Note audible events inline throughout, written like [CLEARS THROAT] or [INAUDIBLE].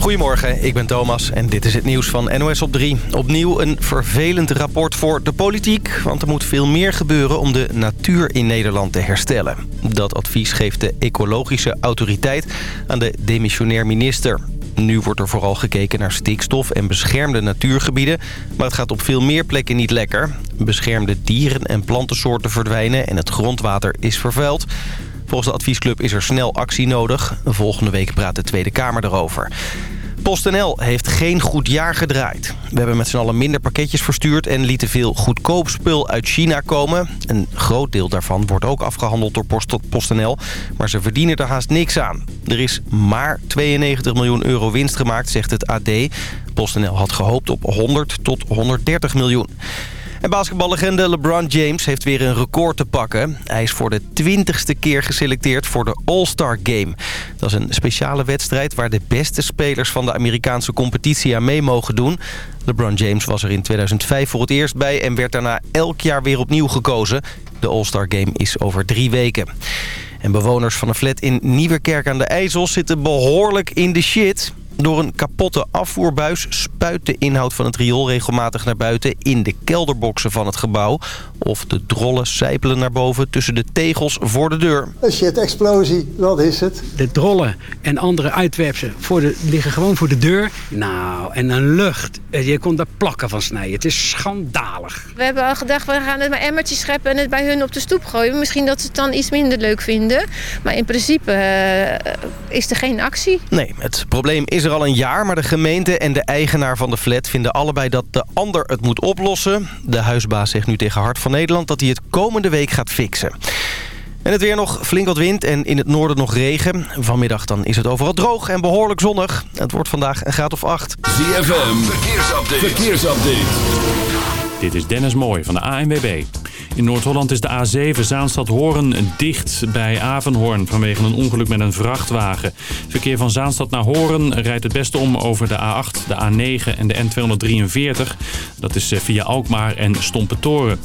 Goedemorgen, ik ben Thomas en dit is het nieuws van NOS op 3. Opnieuw een vervelend rapport voor de politiek... want er moet veel meer gebeuren om de natuur in Nederland te herstellen. Dat advies geeft de ecologische autoriteit aan de demissionair minister. Nu wordt er vooral gekeken naar stikstof en beschermde natuurgebieden... maar het gaat op veel meer plekken niet lekker. Beschermde dieren- en plantensoorten verdwijnen en het grondwater is vervuild... Volgens de adviesclub is er snel actie nodig. Volgende week praat de Tweede Kamer erover. PostNL heeft geen goed jaar gedraaid. We hebben met z'n allen minder pakketjes verstuurd... en lieten veel goedkoop spul uit China komen. Een groot deel daarvan wordt ook afgehandeld door PostNL... maar ze verdienen er haast niks aan. Er is maar 92 miljoen euro winst gemaakt, zegt het AD. PostNL had gehoopt op 100 tot 130 miljoen. En basketballegende LeBron James heeft weer een record te pakken. Hij is voor de twintigste keer geselecteerd voor de All-Star Game. Dat is een speciale wedstrijd waar de beste spelers van de Amerikaanse competitie aan mee mogen doen. LeBron James was er in 2005 voor het eerst bij en werd daarna elk jaar weer opnieuw gekozen. De All-Star Game is over drie weken. En bewoners van een flat in Nieuwerkerk aan de IJssel zitten behoorlijk in de shit. Door een kapotte afvoerbuis spuit de inhoud van het riool regelmatig naar buiten in de kelderboxen van het gebouw. Of de drollen sijpelen naar boven tussen de tegels voor de deur. Een shit-explosie, wat is het? De drollen en andere uitwerpsen voor de, liggen gewoon voor de deur. Nou, en een lucht. Je kon daar plakken van snijden. Het is schandalig. We hebben al gedacht, we gaan het met emmertjes scheppen en het bij hun op de stoep gooien. Misschien dat ze het dan iets minder leuk vinden. Maar in principe uh, is er geen actie. Nee, het probleem is er al een jaar, maar de gemeente en de eigenaar van de flat vinden allebei dat de ander het moet oplossen. De huisbaas zegt nu tegen Hart van Nederland dat hij het komende week gaat fixen. En het weer nog flink wat wind en in het noorden nog regen. Vanmiddag dan is het overal droog en behoorlijk zonnig. Het wordt vandaag een graad of acht. ZFM, verkeersupdate. verkeersupdate. Dit is Dennis Mooij van de ANWB. In Noord-Holland is de A7 Zaanstad-Hoorn dicht bij Avenhoorn vanwege een ongeluk met een vrachtwagen. Verkeer van Zaanstad naar Hoorn rijdt het beste om over de A8, de A9 en de N243. Dat is eh, via Alkmaar en Stompetoren.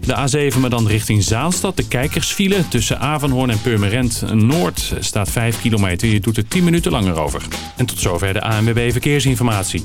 De A7 maar dan richting Zaanstad. De kijkersfile tussen Avenhoorn en Purmerend Noord staat 5 kilometer. Je doet er 10 minuten langer over. En tot zover de ANWB Verkeersinformatie.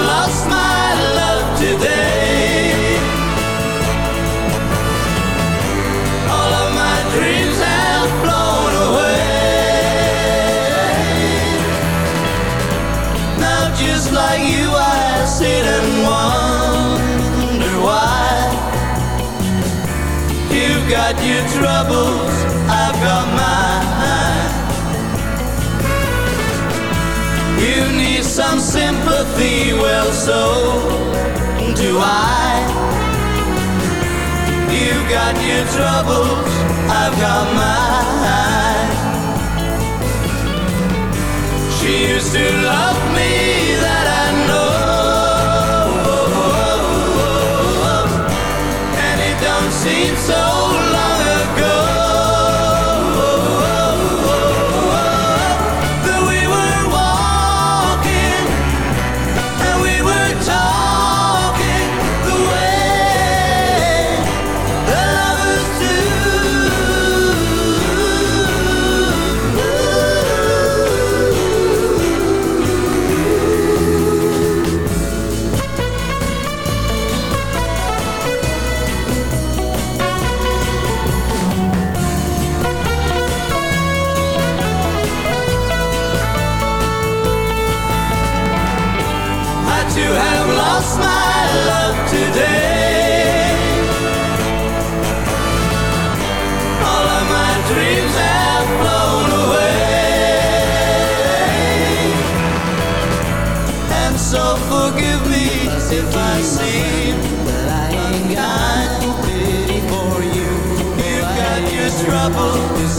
troubles, I've got mine. You need some sympathy, well, so do I. You've got your troubles, I've got mine. She used to love me, lost my love today. All of my dreams have flown away. And so forgive me if I seem that I ain't got pity for you. You've got your.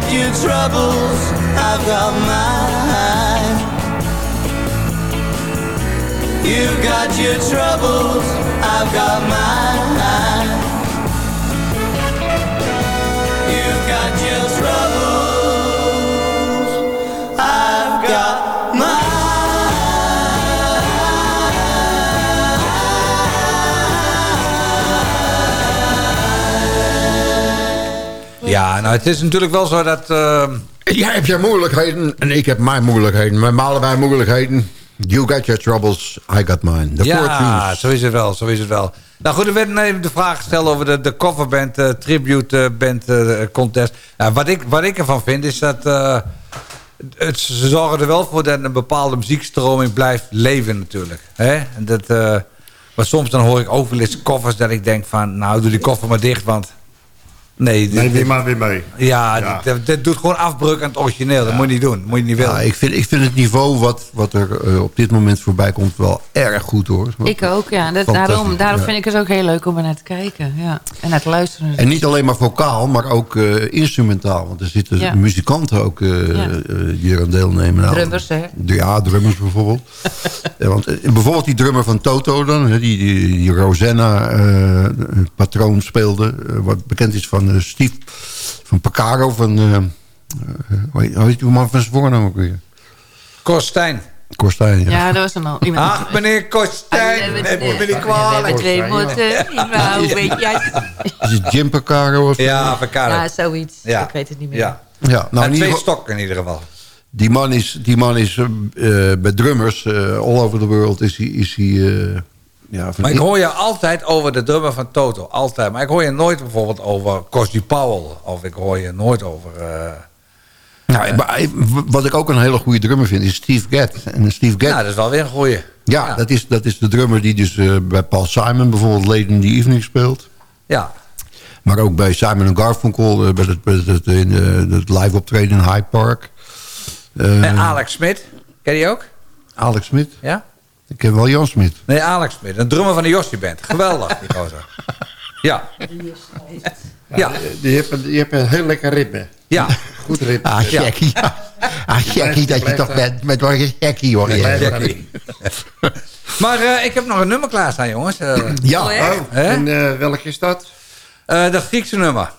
Got your troubles, I've got mine. You've got your troubles, I've got mine. Ja, nou het is natuurlijk wel zo dat... eh, Jij hebt jouw moeilijkheden en ik heb mijn moeilijkheden. We hebben allebei moeilijkheden. You got your troubles, I got mine. Ja, zo is het wel, zo is het wel. Nou goed, er werd even de vraag gesteld over de, de coverband, eh, tribute eh, band contest. Nou, wat, ik, wat ik ervan vind is dat... het, ze zorgen er wel voor dat een bepaalde muziekstroming blijft leven natuurlijk. Hè? En dat, maar soms dan hoor ik eens koffers dat ik denk van... nou, doe die koffer maar dicht, want... Nee, dit- maar weer mee. ja, Ja. dit- dit doet gewoon afbreuk aan het origineel. Dat moet je niet doen. Dat moet je niet willen. Ja, ik, vind, ik vind het niveau wat, wat er eh, op dit moment voorbij komt wel erg goed hoor. Ik ook, ja. Dat, daarom daarom ja. vind ik het ook heel leuk om er naar te kijken. Ja. En naar te luisteren. En niet alleen maar vocaal, maar ook eh, instrumentaal. Want er zitten Ja. muzikanten ook eh, Ja. eh, die er aan deelnemen. Nou, Drummers, hè? Ja, drummers bijvoorbeeld. [LAUGHS] Ja, want eh, bijvoorbeeld die drummer van Toto dan, hè, die, die, die Rosanna eh, het patroon speelde. eh, wat bekend is van eh, Steve van Pacaro van... eh, eh, hoe heet- die man van zijn voornaam ook weer? Kostijn. Korstijn, ja. Ja, dat was een al iemand. Ach, meneer Kostijn. Neem me niet We hebben kwalijk. twee motten. Hoe weet jij? Is het Jim Pacaro? Of, Ja, verkade. Ja, zoiets. Ja. Ik weet het niet meer. Ja. ja nou, en ieder twee stokken in ieder geval. Die man is, die man is eh, bij drummers, eh, all over the world, is hij... Is hij eh, ja, Maar ik hoor je altijd over de drummer van Toto. Altijd. Maar ik hoor je nooit bijvoorbeeld over Cosby Powell. Of ik hoor je nooit over... nou, wat ik ook een hele goede drummer vind, is Steve Gadd. En Steve Gadd, nou, dat is wel weer een goeie. ja, Dat, is, dat is de drummer die dus bij Paul Simon bijvoorbeeld Late in the Evening speelt. Ja. Maar ook bij Simon Garfunkel, bij het, bij het, in, het live optreden in Hyde Park. Eh, En Alex Smit. Ken je die ook? Alex Smit. Ja? Ik ken wel Jan Smit. Nee, Alex Smit. Een drummer van de Jossie Band. Geweldig, die gozer. Ja. Ja. Je hebt een, je hebt een heel lekker ritme. Ja. Goed ritme. Ja. Ah, Jackie. Ja. Ah, Jackie, dat je toch bent met wat Jackie hoor. je. Jackie. [LAUGHS] Maar eh, ik heb nog een nummer klaarstaan, jongens. Eh, Ja. Oh? En eh, welk is dat? Eh, dat Griekse nummer.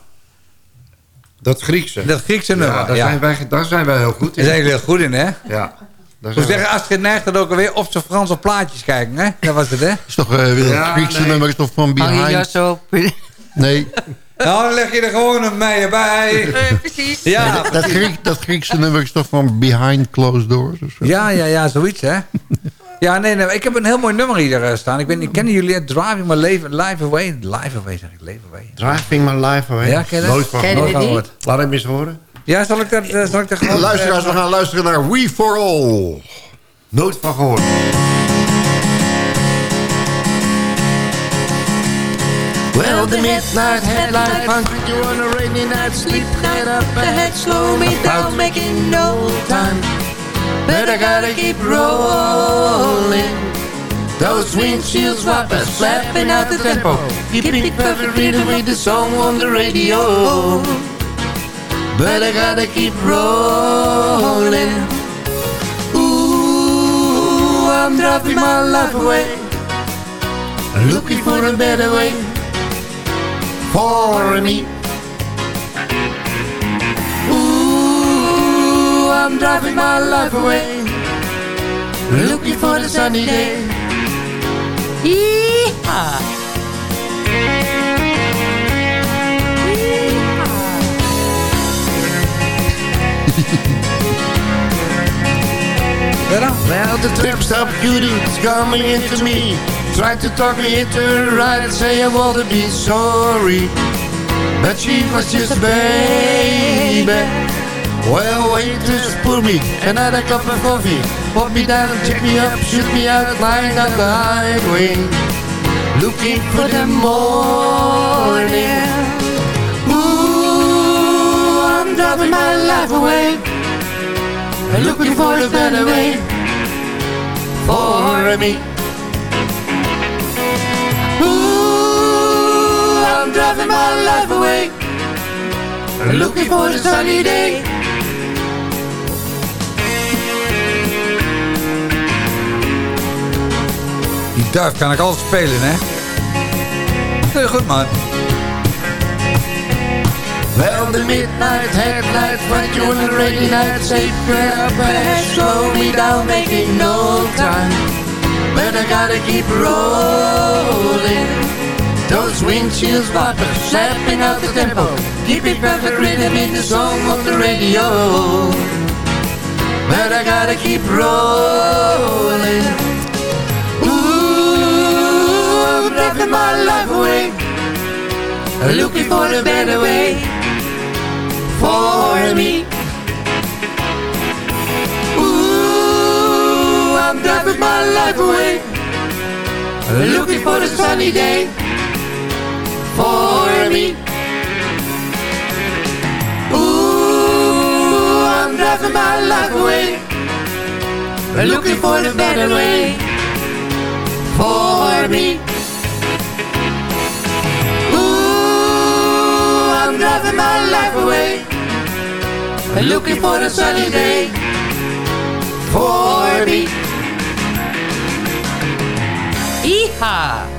Dat Griekse. Dat Griekse ja, nummer, daar, ja. Zijn wij, daar zijn wij heel goed Daar in. zijn jullie heel goed in, hè? Ja. Daar Hoe zijn zeggen Astrid neigt dat ook alweer op zijn Frans op plaatjes kijken, hè? Dat was het, hè? is toch, eh, Ja, het Griekse nee. nummer is toch van Hang je Behind? jas op. [LAUGHS] Nee, Nou, dan leg je er gewoon een meier bij. Eh, precies. Ja, dat, Griek, dat Griekse nummer is toch van Behind Closed Doors? Of zo? ja, ja, ja, zoiets, hè? Ja, nee, nee, ik heb een heel mooi nummer hier eh, staan. Ik weet niet, kennen jullie het? Driving My Life, life Away? Life Away, zeg ik, Life Away. Driving My Life Away. Ja, ken je dat? Nooit van Ken je gehoord. Laat hem eens horen. Ja, zal ik dat, eh, zal ik dat gewoon... Luisteraars, we eh, gaan luisteren naar We For All. Nooit van gehoord. Well, the midnight headlight punk you on a rainy night sleep Get up ahead, slow me down, making no time But I gotta keep rolling. Those windshield wipers flapping out the tempo. Keeping perfect rhythm with the song on the radio. But I gotta keep rolling. Ooh, I'm driving my life away. Looking for a better way. For me. I'm driving my life away, looking for the sunny day. Well, the trip stop is coming into me. Tried to talk me into her right and say I want to be sorry. But she was just a baby. Well, waiters pour me another cup of coffee. Put me down, check me up, shoot me out, lying on the highway. Looking for the morning. Ooh, I'm driving my life away. looking for a better way for me. Ooh, I'm driving my life away, looking for a sunny day. Die kan ik altijd spelen, hè? Heel goed, man. Well, the midnight headlights find you on a rainy night. Slow me down, making no time. But I gotta keep rolling. Those windshields wipers slapping out the tempo. Keep it perfect rhythm in the song of the radio. But I gotta keep rolling. My life away. Looking for a better way for me. Ooh, I'm driving my life away. Looking for a sunny day for me. Ooh, I'm driving my life away. Looking for a better way for me. Ooh, my life away. Looking for a sunny day for me. Iha!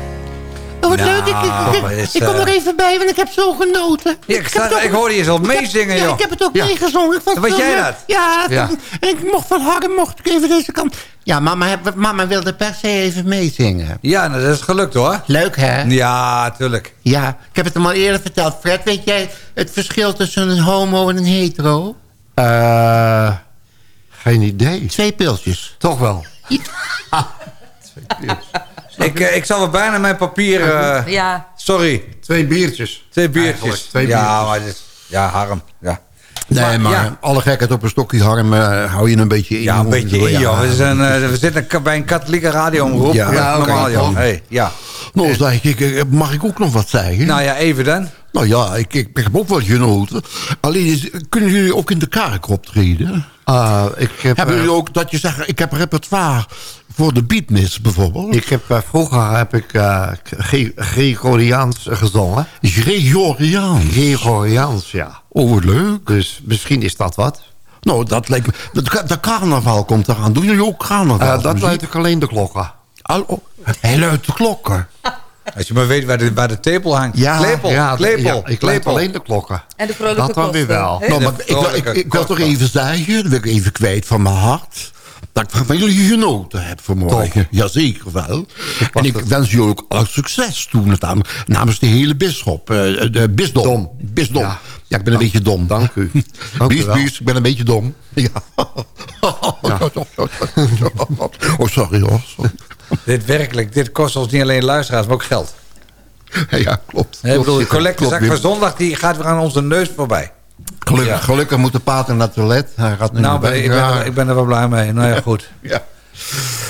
Oh, wat Nou, leuk. Ik, ik, ik, is, ik kom eh, er even bij, want ik heb zo genoten. Ja, ik, sta- ik hoorde je zo meezingen, Ja, joh. ik heb het ook Ja. meegezongen. Wat jij dat? Ja, Ja. en ik mocht van Harm mocht ik even deze kant. Ja, mama, mama wilde per se even meezingen. Ja, nou, dat is gelukt, hoor. Leuk, hè? Ja, tuurlijk. Ja, ik heb het hem al eerder verteld. Fred, weet jij het verschil tussen een homo en een hetero? Eh, geen idee. Twee pilsjes. Toch wel. [LAUGHS] Ik, eh, ik zal er bijna mijn papier... eh, Ja. sorry, Twee biertjes. twee biertjes. twee ja, maar dit is... Ja, harm. Ja, Nee, maar ja. alle gekheid op een stokje, Harm, eh, hou je een beetje in. ja een beetje in, Ja. joh. We, zijn, eh, we zitten bij een katholieke radioomroep. Ja, Ja, normaal, joh. Hey, ja. Nou, zeg ik, ik, mag ik ook nog wat zeggen? Nou ja, even dan. Nou ja, ik, ik, ik heb ook wel genoten. Alleen, is- kunnen jullie ook in de kerk optreden? Ah, ik heb, Hebben eh, jullie ook dat je zegt, ik heb repertoire voor de beatnis bijvoorbeeld? ik heb, eh, vroeger heb ik eh, Ge- Gregoriaans gezongen. Gregoriaan. Gregoriaans, ja. Oh, wat leuk. Dus misschien is dat wat. Nou, dat lijkt me... De, de carnaval komt eraan. Doen jullie ook carnaval? Eh, dat luidt ik alleen de klokken. Oh, hij luidt de klokken. [LAUGHS] Als je maar weet waar de, waar de tepel hangt. Ja, klepel, ja, klepel, ja, ik klepel. alleen de klokken. En de vrolijke Dat dan weer wel. Nou, maar ik, wil- ik, ik wil toch even zeggen, dat wil ik even kwijt van mijn hart... dat ik van jullie genoten heb vanmorgen. Jazeker wel. En ik wens jullie ook al succes toe nam- namens de hele bisschop. eh, de bisdom. Dom. Bisdom. Ja. Ja. ik ben een beetje dom. Dank u. Dank u Bies, wel. bies, ik ben een beetje dom. Ja. [LAUGHS] Oh, sorry hoor. Sorry. Dit werkelijk, dit kost ons niet alleen luisteraars, maar ook geld. [LAUGHS] Ja, klopt. Ik bedoel, de collectezak van zondag die gaat weer aan onze neus voorbij. Gelukkig, Ja. gelukkig moet de pater naar het toilet. Hij gaat nu Nou, ben, ik, ben er, ik ben er wel blij mee. Nou ja, goed. [LAUGHS] Ja.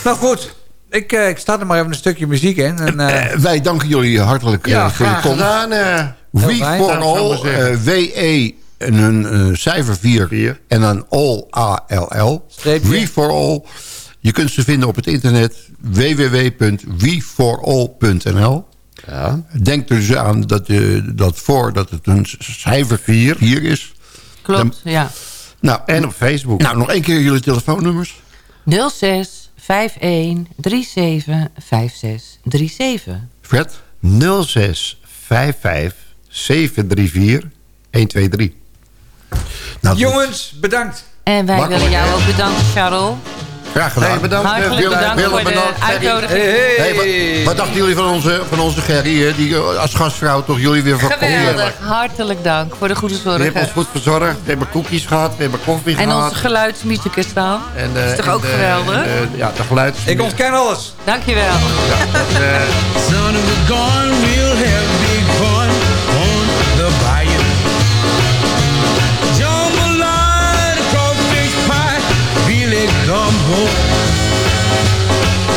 Nou goed, ik, eh, ik sta er maar even een stukje muziek in. En, eh, Eh, wij danken jullie hartelijk Ja, voor je komst. gedaan. We for all, W-E en een cijfer 4 en dan all, A-L-L. We for all. Je kunt ze vinden op het internet www.weforall.nl. Ja. Denk er dus aan dat, eh, dat voor dat het een cijfer 4 hier is. Klopt, ja. Nou, En op Facebook. nou, nog één keer jullie telefoonnummers. 06 51 37 56 37. Fred? 06 55 734 123. Nou, jongens, bedankt. En wij Makkelijk, willen jou ook bedanken, Charles. Graag gedaan. Nee, bedankt. Hartelijk Willem, bedankt Willem, voor de bedankt. Uitnodiging. Hey, hey. Hey, wat, wat dachten jullie van onze, van onze Gerry, hè, die eh, als gastvrouw toch jullie weer van Geweldig, hartelijk dank voor de goede We hebben ons zorg. goed verzorgd. We hebben koekjes gehad. We hebben koffie En gehad. onze geluidsmuzikus staan. En, Dat eh, is toch en ook de- geweldig? en, eh, ja, de geluid. Ik ontken alles. Dankjewel. Son of a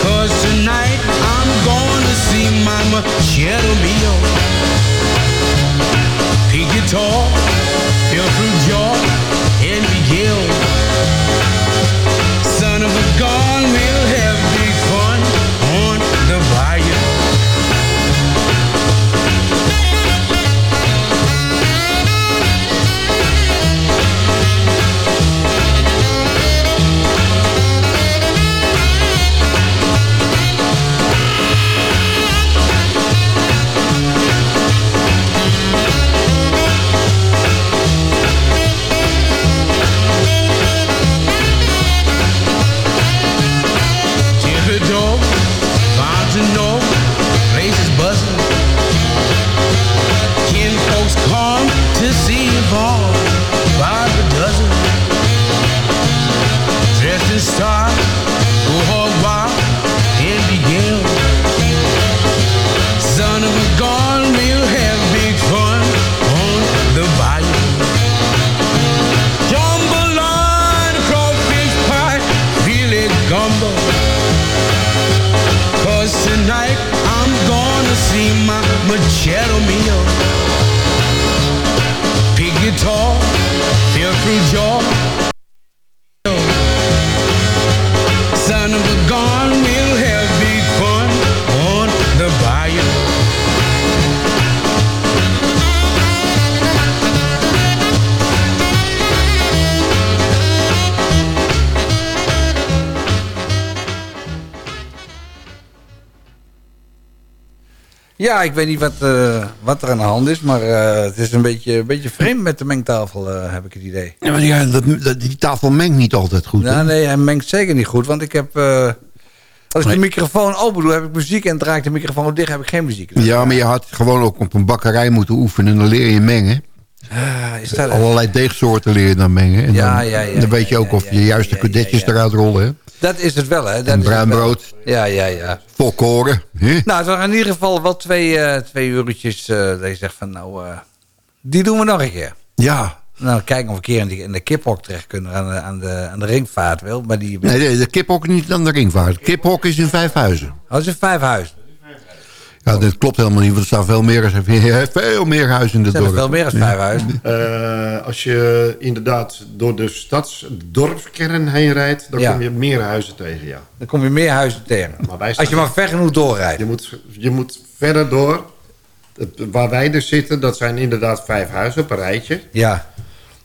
Cause tonight I'm gonna see Mama Mio. Pig guitar, Ja, ik weet niet wat, eh, wat er aan de hand is, maar eh, het is een beetje, een beetje vreemd met de mengtafel, eh, heb ik het idee. Ja, maar ja, dat, dat- die tafel mengt niet altijd goed. Ja, nee, hij mengt zeker niet goed, want ik heb... als ik de microfoon open doe, heb ik muziek en draai ik de microfoon dicht, heb ik geen muziek. Ja, maar je had gewoon ook op een bakkerij moeten oefenen. Dan leer je mengen. Ah, is dat- Allerlei deegsoorten leer je dan mengen. En Ja, dan, ja, ja, dan weet je ook of je juist de kadetjes eruit rollen. Hè? Dat is het wel, hè? Dat En bruin brood. Ja, ja, ja. Volkoren. Nou, het waren in ieder geval wel twee, eh, twee uurtjes eh, dat je zegt van, nou, eh, die doen we nog een keer. Ja. Nou, kijken of we een keer in, de kiphok terecht kunnen aan de, aan de, aan de ringvaart wel. Maar die, Nee, nee, de kiphok niet aan de ringvaart. Kiphok is in Vijfhuizen. Oh, dat is in Vijfhuizen. Ja, dat klopt helemaal niet, want er staan veel meer, [LAUGHS] veel meer huizen in de Zijn er dorp. veel meer als Vijfhuizen? Eh, als je inderdaad door de stads, dorpskern heen rijdt, dan Ja. kom je meer huizen tegen, ja. Dan kom je meer huizen tegen. Maar wij Als je maar ver genoeg doorrijdt. Je moet, je moet verder door. Waar wij dus zitten, dat zijn inderdaad vijf huizen op een rijtje. Ja.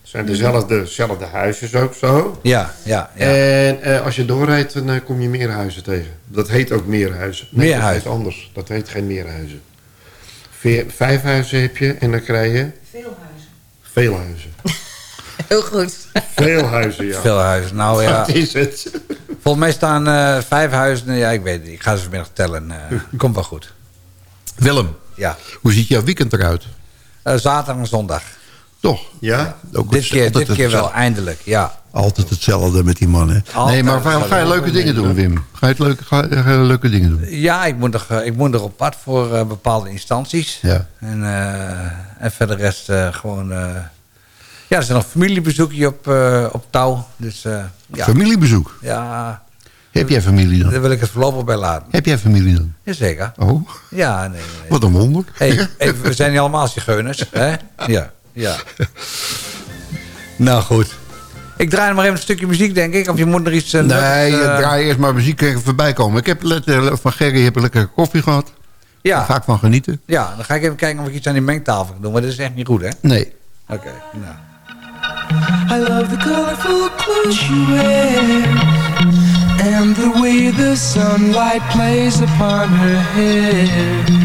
Het zijn dezelfde, dezelfde huisjes ook zo. Ja, ja, ja. En eh, als je doorrijdt, dan eh, kom je meer huizen tegen. Dat heet ook meerhuizen. Nee, dat Meerhuizen. heet anders. Dat heet geen meerhuizen. Veer, vijf huizen heb je en dan krijg je... Veel huizen. Veel huizen. [LAUGHS] Heel goed. Veel huizen, ja. Veel huizen. Nou ja. Dat is het. Volgens mij staan eh, vijf huizen. Ja, ik weet het niet. Ik ga ze vanmiddag tellen. eh, komt wel goed. Willem, Ja. hoe ziet jouw weekend eruit? Eh, zaterdag en zondag. Toch? Ja? Ook Dit keer, dit keer wel, eindelijk. Ja. Altijd hetzelfde met die mannen. Nee, maar ga, je leuke dingen doen, Wim? Ga je, leuke, ga, ga je leuke dingen doen? Ja, ik moet, nog, eh, ik moet nog op pad voor eh, bepaalde instanties. Ja. En, eh, en verder rest eh, gewoon... eh, ja, er is nog familiebezoekje op, eh, op touw. Dus, eh, ja. Familiebezoek? Ja, Heb jij familie dan? daar wil ik het voorlopig bij laten. Heb jij familie dan? Jazeker. Oh, Ja, nee, nee. nee. wat een wonder. Hey, hey, we zijn niet allemaal zigeuners, hè? [LAUGHS] Ja, ja. [LAUGHS] Nou goed. Ik draai nog maar even een stukje muziek, denk ik. Of je moet nog iets... eh, Nee, je eh, draai eerst maar muziek even voorbij komen. Ik heb van Gerry heb ik lekker koffie gehad. Ja. Daar ga ik van genieten. Ja, dan ga ik even kijken of ik iets aan die mengtafel kan doen. Maar dat is echt niet goed, hè? Nee. Oké, nou. I love the colorful clothes she wears and the way the sunlight plays upon her hair.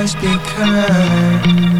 Must be kind.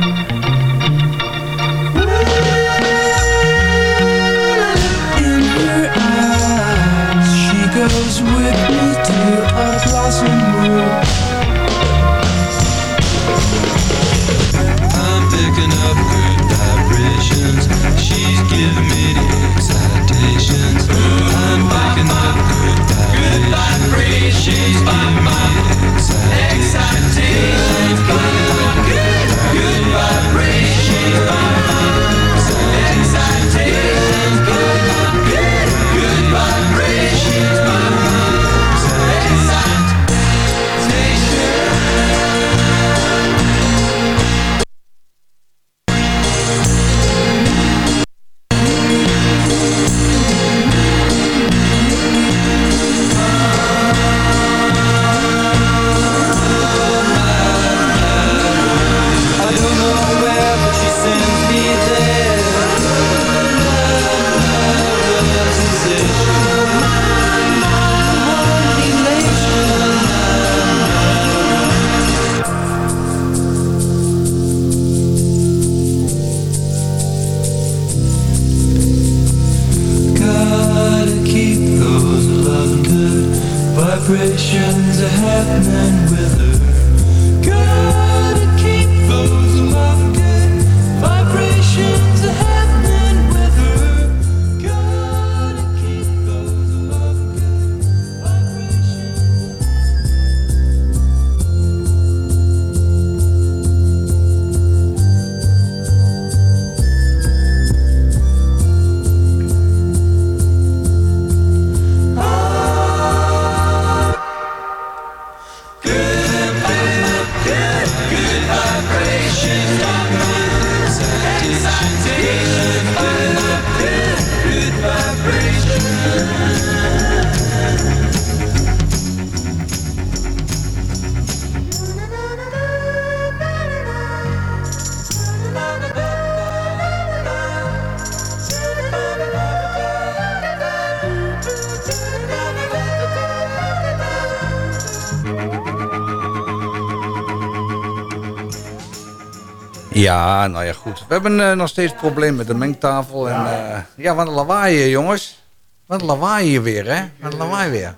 Ja, nou ja, goed. We hebben eh, nog steeds probleem met de mengtafel. En, eh, ja, wat een lawaai hier, jongens. Wat een lawaai hier weer, hè? Wat een lawaai weer.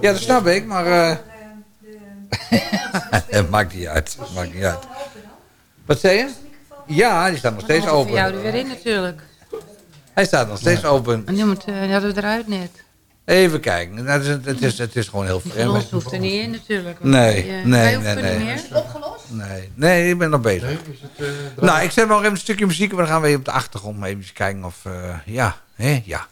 Ja, dat snap ik, maar... eh [LAUGHS] Het maakt niet uit. Het maakt niet uit. Wat zei je? Ja, die staat nog steeds Voor open. jou er weer in natuurlijk. Hij staat nog steeds open. En nu moet, eh, die hadden we eruit net. Even kijken. Nou, Het is, het is, het is gewoon heel vreemd. verlos hoeft er niet in natuurlijk. Nee, eh, nee, nee, meer. Nee, nee, ik ben nog bezig. nou, ik zet nog even een stukje muziek, maar dan gaan we even op de achtergrond even kijken of... eh, ja, hè, ja.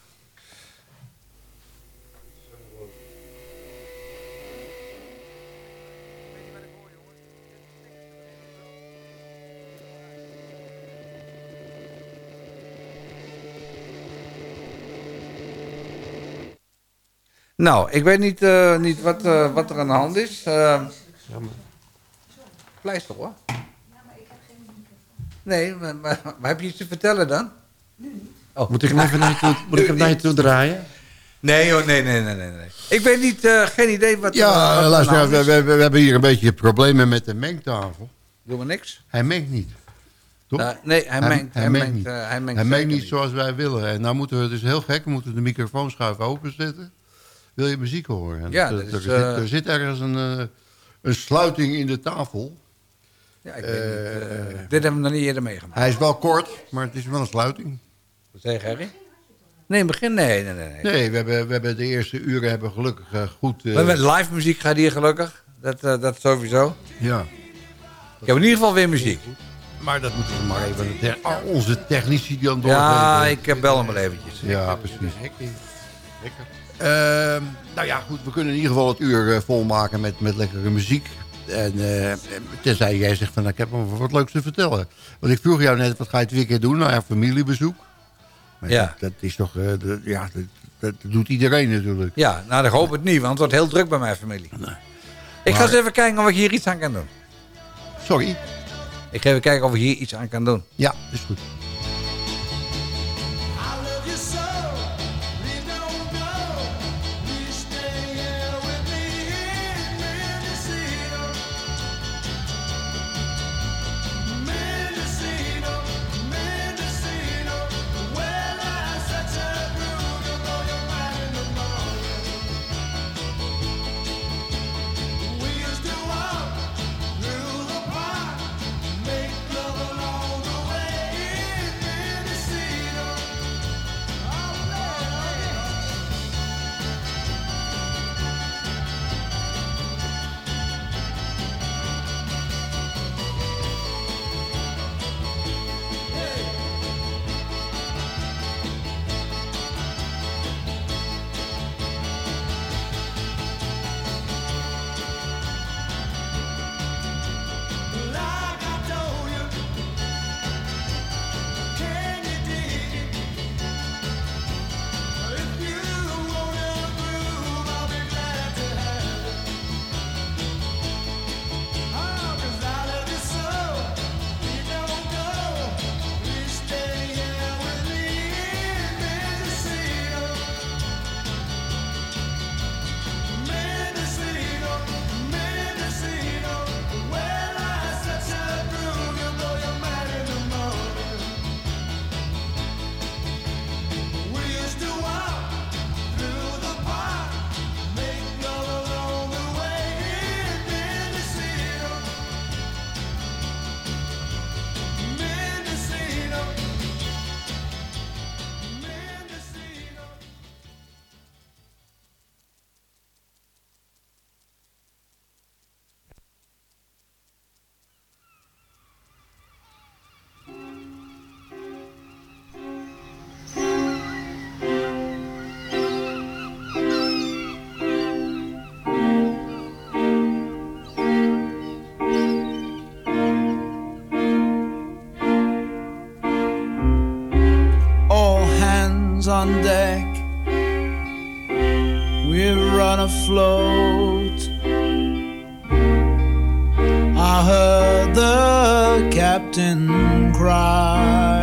Nou, ik weet niet, eh, niet wat, eh, wat er aan de hand is. Uh, Pleister hoor. Nee, maar, maar, maar heb je iets te vertellen dan? Oh. Moet ik hem even naar je toe, moet ik hem naar je toe draaien? Nee hoor, nee, nee, nee, nee. nee. Ik weet niet, eh, geen idee wat... Ja, wat er luister, hand we, we, we hebben hier een beetje problemen met de mengtafel. Doen we niks? Hij mengt niet. Toch? Nou, nee, hij mengt- hij mengt, niet. eh, hij mengt hij niet niet. zoals wij willen. En nou moeten we, het is heel gek, we moeten de microfoonschuif openzetten. Wil je muziek horen? En Ja, er, dat is, er, zit, eh, er zit ergens een, eh, een sluiting in de tafel. Ja, ik weet niet, eh, Eh, dit hebben we nog niet eerder meegemaakt. Hij is wel kort, maar het is wel een sluiting. Wat zeg je, Harry? Nee, in het begin, nee, nee, nee. nee. Nee, we hebben, we hebben de eerste uren hebben gelukkig eh, goed... eh, Maar met live muziek gaat hier gelukkig. Dat, dat sowieso. Ja. Ik heb in ieder geval weer muziek. Maar dat moeten we maar even aan de te- ah, onze technici dan doorgeven. Ja, ik bel hem wel eventjes. Ja, precies. Ehm, nou ja, goed, we kunnen in ieder geval het uur volmaken met, met lekkere muziek. En eh, tenzij jij zegt van, nou, ik heb nog wat leuks te vertellen. Want ik vroeg jou net, wat ga je het weekend doen? Nou ja, familiebezoek. Maar Ja. Dat, dat is toch, eh, ja, dat, dat doet iedereen natuurlijk. Ja, nou, ik hoop het niet, want het wordt heel druk bij mijn familie. Ik ga eens even kijken of ik hier iets aan kan doen. Sorry? Ik ga even kijken of ik hier iets aan kan doen. Ja, is goed. On deck. We're run afloat. I heard the captain cry.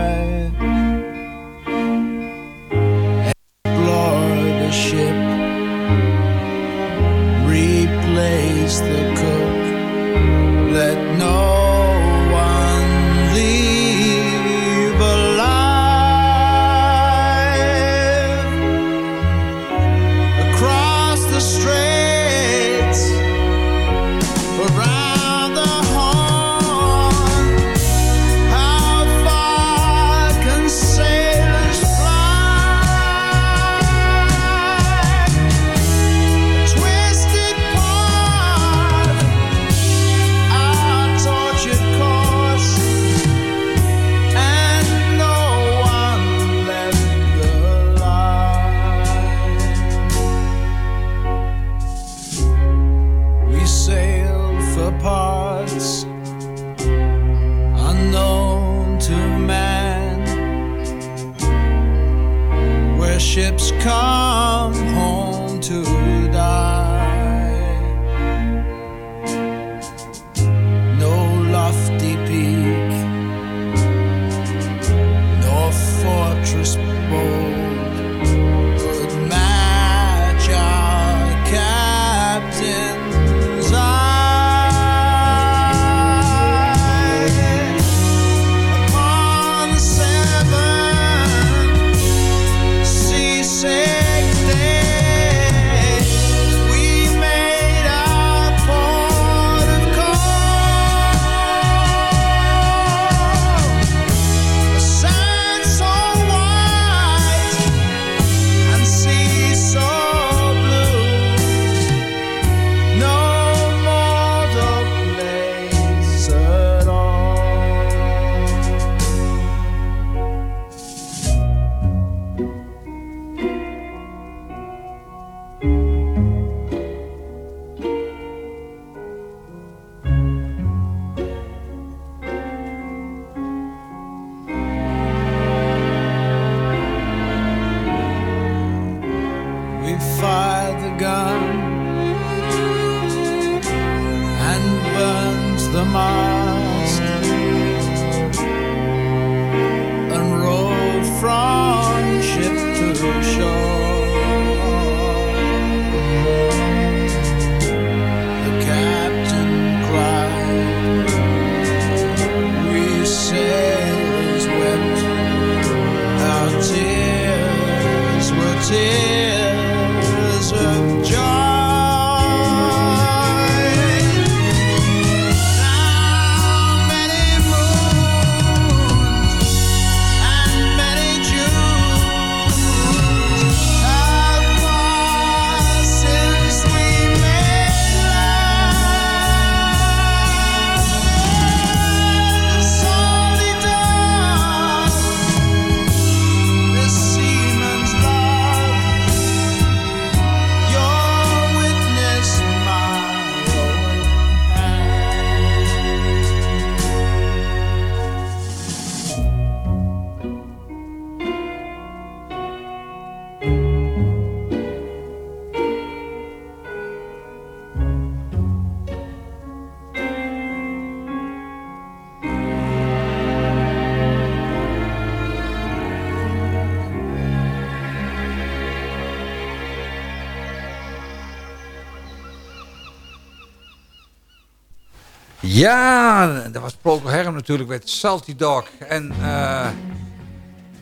Ja, dat was Procol Harum natuurlijk met Salty Dog. En eh,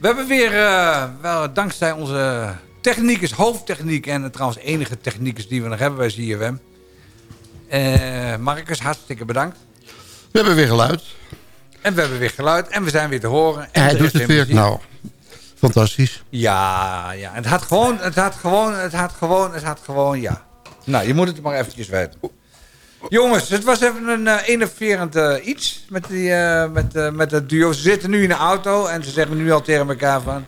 we hebben weer, eh, wel, dankzij onze technicus, hoofdtechniek... en trouwens enige technicus die we nog hebben bij ZFM... Eh Marcus, hartstikke bedankt. We hebben weer geluid. En we hebben weer geluid en we zijn weer te horen. En hij er doet het weer. Nou, fantastisch. Ja, ja. Het had gewoon, het had gewoon, het had gewoon, het had gewoon, ja. Nou, je moet het maar eventjes weten. Jongens, het was even een innoverend eh, iets met, die, eh, met, met het duo. Ze zitten nu in de auto en ze zeggen nu al tegen elkaar van...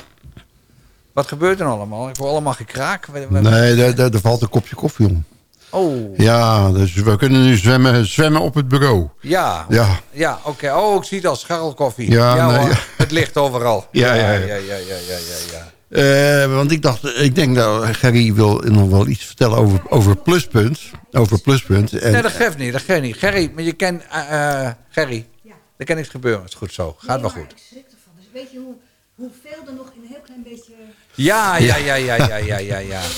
Wat gebeurt er allemaal? Ik hoor allemaal gekraak. Nee, daar, valt een kopje koffie om. Oh, Ja, dus we kunnen nu zwemmen, zwemmen op het bureau. ja. Ja. Ja, oké. Oh, ik zie het al. Scharrelkoffie. Ja, nee, hoor. ja. Het ligt overal. Ja, ja, ja. ja, ja, ja, ja, ja, ja. Eh, want ik dacht, ik denk dat Gerry wil nog wel iets vertellen over, over Pluspunt. Over Pluspunt. En, nee, dat geeft niet. Dat geeft niet. Gerry, maar je kent... eh, eh, Gerry, er kan niks gebeuren. Het is goed zo. Gaat wel goed. Ik schrik ervan. Dus weet je hoe, hoeveel er nog in een heel klein beetje... Ja, ja, ja, ja, ja, ja, ja, ja. [LAUGHS]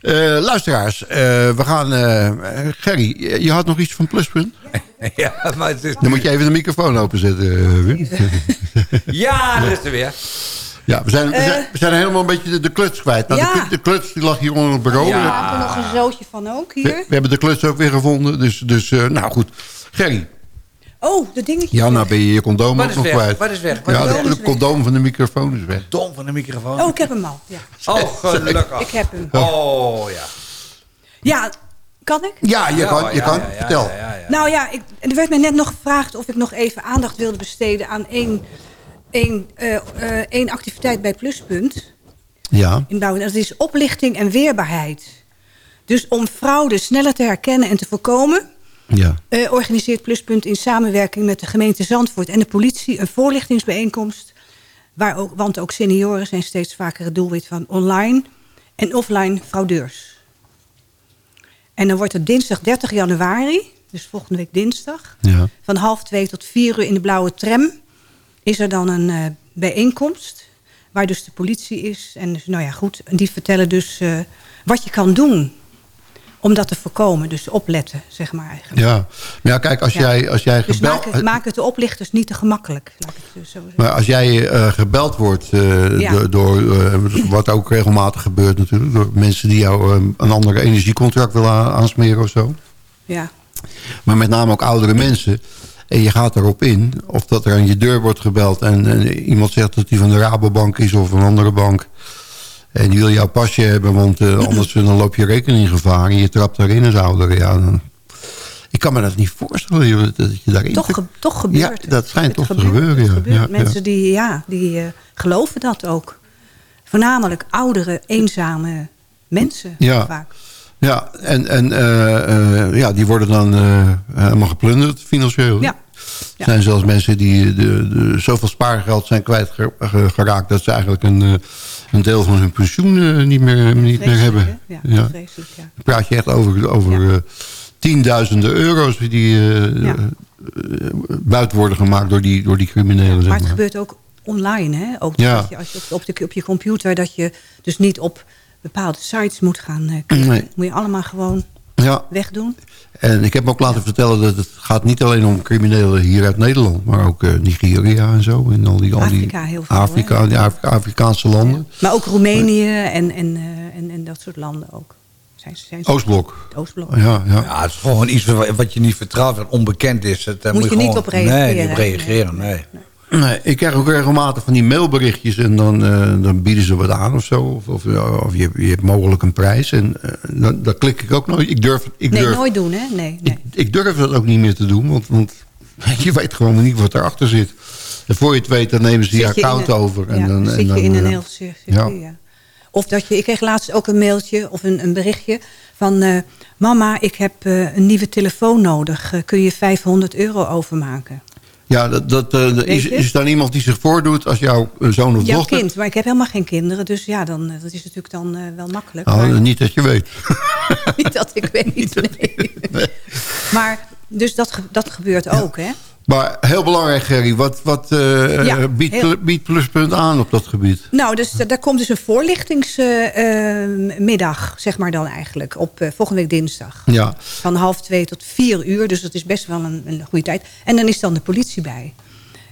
Eh, luisteraars, eh, we gaan... eh, Gerry, je had nog iets van Pluspunt? [LAUGHS] ja, maar het is... Dan moet je even de microfoon openzetten. Wim. Ja, daar is er weer. Ja, we zijn, we, zijn, we zijn helemaal een beetje de, de kluts kwijt. Nou, Ja. de, de kluts die lag hier onder het bureau. Ja, we hebben er nog een zootje van ook We, hier. we hebben de kluts ook weer gevonden. Dus, dus eh, nou goed. Gerry, Oh, de dingetje. ja, nou ben je je condoom ook is nog weg? kwijt. Wat is weg? Wat ja, is de, weg? de condoom van de microfoon is weg. Dom van de microfoon. Oh, ik heb hem al. Ja, Oh, gelukkig. ik heb hem. Oh, ja. Ja, kan ik? Ja, je Ja, kan. Je ja, kan. ja, ja, Vertel. ja, ja, ja. Nou ja, ik, er werd mij net nog gevraagd of ik nog even aandacht wilde besteden aan één, één, eh, eh, één activiteit bij Pluspunt. Ja. in Bouwen. Dat is oplichting en weerbaarheid. Dus om fraude sneller te herkennen en te voorkomen... Ja. eh, organiseert Pluspunt in samenwerking met de gemeente Zandvoort... en de politie een voorlichtingsbijeenkomst... Waar ook, want ook senioren zijn steeds vaker het doelwit van online en offline fraudeurs. En dan wordt het dinsdag 30 januari, dus volgende week dinsdag... Ja. van half twee tot vier uur in de blauwe tram... is er dan een eh, bijeenkomst waar dus de politie is. En dus, nou ja, goed, die vertellen dus eh, wat je kan doen om dat te voorkomen. Dus opletten, zeg maar eigenlijk. Ja, maar ja kijk, als Ja. jij, als jij Dus gebeld... maak het, maak het de oplichters niet te gemakkelijk. Laat ik het zo. Maar als jij eh, gebeld wordt, Ja. door, wat ook regelmatig gebeurt natuurlijk... door mensen die jou een ander energiecontract willen aansmeren of zo... Ja. maar met name ook oudere mensen... en je gaat erop in, of dat er aan je deur wordt gebeld... en, en iemand zegt dat hij van de Rabobank is of een andere bank... en die wil jouw pasje hebben, want eh, [CLEARS THROAT] anders dan loop je rekening gevaar... en je trapt daarin als oudere, ja... Dan, ik kan me dat niet voorstellen, dat je daarin... Toch, ge- toch gebeurt Ja, het. dat schijnt Het toch te gebeurt, gebeuren, het ja. gebeurt. Ja, ja. Mensen die, ja, die eh, geloven dat ook. Voornamelijk oudere, eenzame mensen Ja. vaak. Ja, en, en eh, ja, die worden dan helemaal geplunderd financieel. Ja. Er zijn zelfs mensen die de, de, zoveel spaargeld zijn kwijtgeraakt... dat ze eigenlijk een, eh, een deel van hun pensioen eh, niet meer, niet meer hebben. hè? Ja, vreselijk, ja. Dan praat je echt over, over eh, tienduizenden euro's... die Ja. buiten worden gemaakt door die, door die criminelen. zeg Maar het maar. gebeurt ook online. Hè? Ook Ja. dat je, als je op, de, op je computer... dat je dus niet op bepaalde sites moet gaan klikken. Nee. Moet je allemaal gewoon Ja. wegdoen. En ik heb me ook laten vertellen dat het gaat niet alleen om criminelen hier uit Nederland... maar ook eh, Nigeria en zo. En al die, al die Afrika heel veel, Afrika, die Afri- Afrikaanse landen. Maar ook Roemenië en, en, eh, en, en dat soort landen ook. Zijn, zijn Oostblok. Oostblok. Ja, ja. Ja, het is gewoon iets wat wat je niet vertrouwt, wat onbekend is. Het, daar Moet je gewoon, niet op reageren, Nee, niet op reageren, nee. Nee, ik krijg ook regelmatig van die mailberichtjes... en dan, eh, dan bieden ze wat aan of zo. Of, of, of je, je hebt mogelijk een prijs. En eh, dan, dan klik ik ook nooit. Ik durf, ik nee, durf, nooit doen, hè? Nee, nee. ik durf dat ook niet meer te doen. Want, want [LAUGHS] je weet gewoon niet wat erachter zit. En voor je het weet, dan nemen ze je account een- over. En ja, dan, zit en dan, je in een eh, heel cir- circuit, ja. Of dat je, ik kreeg laatst ook een mailtje of een, een berichtje van... mama, ik heb een nieuwe telefoon nodig. Kun je 500 euro overmaken? Ja, dat, dat, eh, is, is dan iemand die zich voordoet als jouw eh, zoon of Jouw dochter? kind, maar ik heb helemaal geen kinderen. Dus ja, dan, eh, dat is natuurlijk dan wel makkelijk. Maar niet dat je weet. [LAUGHS] niet dat ik weet, [LAUGHS] nee. Maar dus dat, dat gebeurt ook, hè? Maar heel belangrijk, Gerry. Wat, wat eh, Ja, biedt, heel- biedt Pluspunt aan op dat gebied? Nou, dus da- daar komt dus een voorlichtingsmiddag, zeg maar dan eigenlijk, op eh, volgende week dinsdag. Ja. Van half twee tot vier uur, dus dat is best wel een, een goede tijd. En dan is dan de politie bij.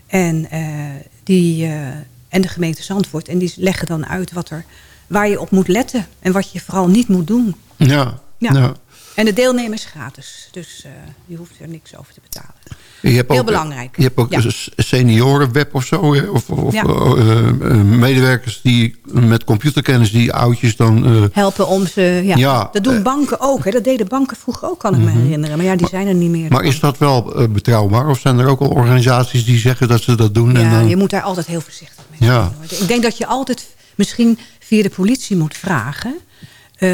En, eh, die, eh, en de gemeente Zandvoort. En die leggen dan uit wat er, waar je op moet letten. En wat je vooral niet moet doen. Ja. Ja. ja. En de deelnemen is gratis. Dus eh, je hoeft er niks over te betalen. Je hebt Heel ook, eh, belangrijk. Je hebt ook Ja. seniorenweb of zo. Of, of Ja. eh, eh, medewerkers die met computerkennis die oudjes dan... Helpen om ze... Ja, Ja, dat doen banken ook. Hè. Dat deden banken vroeger ook, kan ik me herinneren. Maar ja, die zijn er niet meer. Mhm. maar is dat wel betrouwbaar? Of zijn er ook al organisaties die zeggen dat ze dat doen? en Ja, dan, je moet daar altijd heel voorzichtig mee ja. zijn. Ik denk dat je altijd misschien via de politie moet vragen...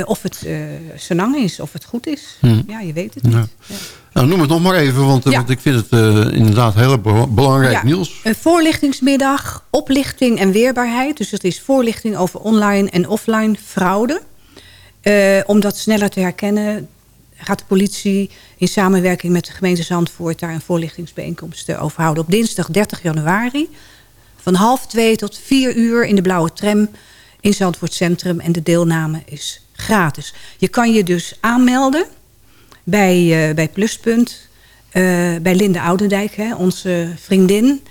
of het eh senang is, of het goed is. Hm. Ja, je weet het niet. Ja. Nou, noem het nog maar even, want, eh, Ja. want ik vind het eh, inderdaad heel be- belangrijk Ja, nieuws. Een voorlichtingsmiddag, oplichting en weerbaarheid. Dus het is voorlichting over online en offline fraude. Eh, om dat sneller te herkennen gaat de politie in samenwerking met de gemeente Zandvoort... daar een voorlichtingsbijeenkomst over houden. Op dinsdag 30 januari van half twee tot vier uur in de blauwe tram in Zandvoort Centrum. En de deelname is gratis. Je kan je dus aanmelden bij, eh, bij Pluspunt, eh, bij Linde Oudendijk, hè, onze vriendin.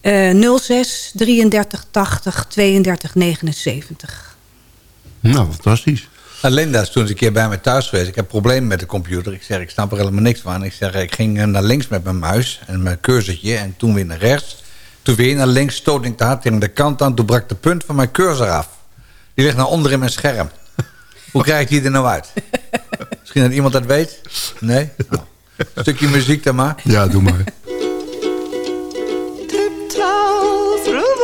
Eh 06 33 80 32 79. Nou, fantastisch. Nou, Linda is toen eens een keer bij mij thuis geweest. Ik heb problemen met de computer. Ik zeg, ik snap er helemaal niks van. Ik zeg, ik ging eh, naar links met mijn muis en mijn cursortje. En toen weer naar rechts. Toen weer naar links, stoot ik te hard tegen de kant aan. Toen brak de punt van mijn cursor af. Die ligt nou onder in mijn scherm. Hoe krijg ik die er nou uit? [LAUGHS] Misschien dat iemand dat weet? Nee? [LAUGHS] Nou, een stukje muziek dan maar. Ja, doe maar. Tiptoe through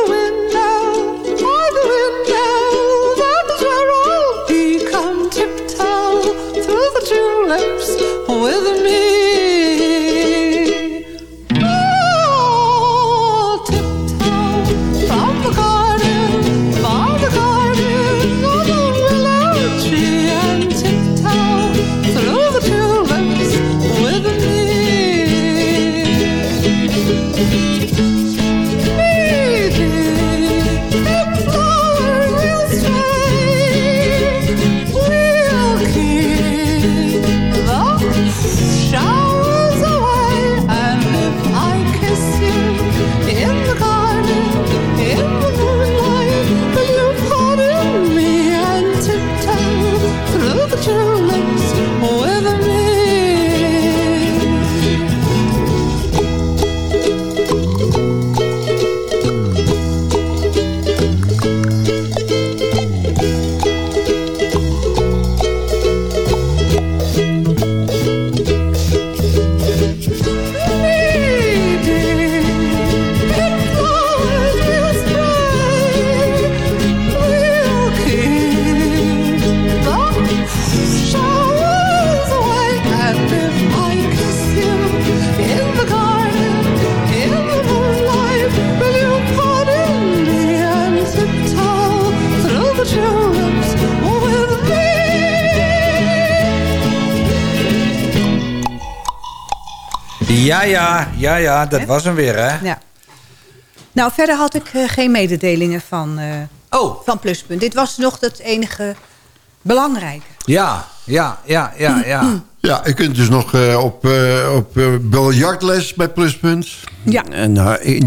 ja, ja, dat was hem weer, hè? Ja. Nou, verder had ik eh, geen mededelingen van, eh, van Pluspunt. Dit was nog het enige belangrijke. Ja, ja, ja, ja, ja. Ja, je kunt dus nog eh, op, eh, op biljartles bij Pluspunt. Ja. En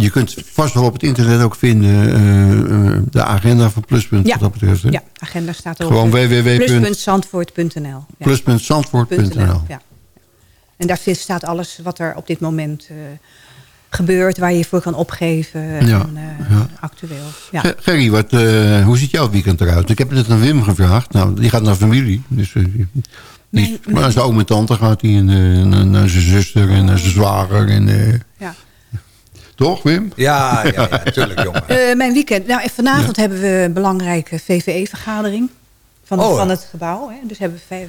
je kunt vast wel op het internet ook vinden eh, eh, de agenda van Pluspunt. Ja, Wat dat betreft, hè? ja agenda staat erop. Gewoon www. Pluspuntzandvoort.nl. Ja. Plus.zandvoort.nl. Ja. En daar staat alles wat er op dit moment eh, gebeurt, waar je je voor kan opgeven. Ja, En, eh, actueel. Ja. Ge- Gerry, wat, eh, hoe ziet jouw weekend eruit? Ik heb het aan Wim gevraagd. Nou, die gaat naar familie. Dus, die, die, maar zijn oom en tante gaat hij. En, naar, zijn zuster en naar zijn zwager. En, Ja. Toch, Wim? Ja, ja, ja, tuurlijk, jongen. [LAUGHS] Eh, mijn weekend. Nou, en vanavond hebben we een belangrijke VVE-vergadering van, Oh. van het gebouw. Hè. Dus hebben we vijf,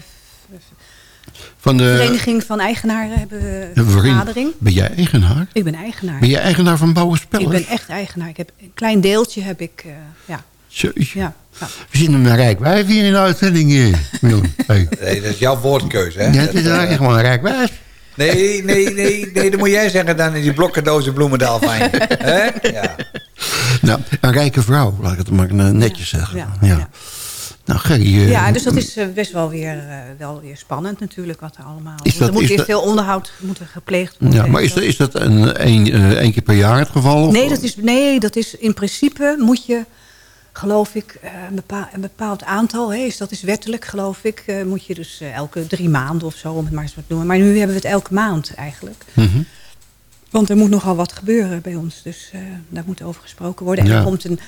Van de, Vereniging van Eigenaren hebben we een vergadering. Ben jij eigenaar? Ik ben eigenaar. Ben jij eigenaar van Bouwen Spellers? Ik ben echt eigenaar. Ik heb een klein deeltje heb ik. eh, ja. Ja. ja. We zien hem naar Rijkwijf hier in de uitzending. [LAUGHS] Hey. Nee, dat is jouw woordkeuze, hè? Ja, het Dat, is eh, eigenlijk gewoon Rijkwijf. Nee, nee, nee, nee, dat moet jij zeggen dan in die blokkendozen Bloemendaal van je. [LAUGHS] Hè? Ja. Nou, een rijke vrouw, laat ik het maar eh, netjes zeggen. Ja, Ja. Nou, Gerry... eh, ja, dus dat is eh, best wel weer, eh, wel weer spannend natuurlijk wat er allemaal Is dat- er moet is weer dat- veel onderhoud moeten gepleegd worden. Ja, maar is dat, is dat een, een, eh, één keer per jaar het geval? Of? Nee dat, is, nee, dat is in principe moet je, geloof ik, eh, een, bepaald, een bepaald aantal, hè, is, dat is wettelijk geloof ik, eh, moet je dus eh, elke drie maanden of zo, om het maar eens wat te noemen. Maar nu hebben we het elke maand eigenlijk. Mhm. Want er moet nogal wat gebeuren bij ons, dus eh, daar moet over gesproken worden. En Ja. er komt een, een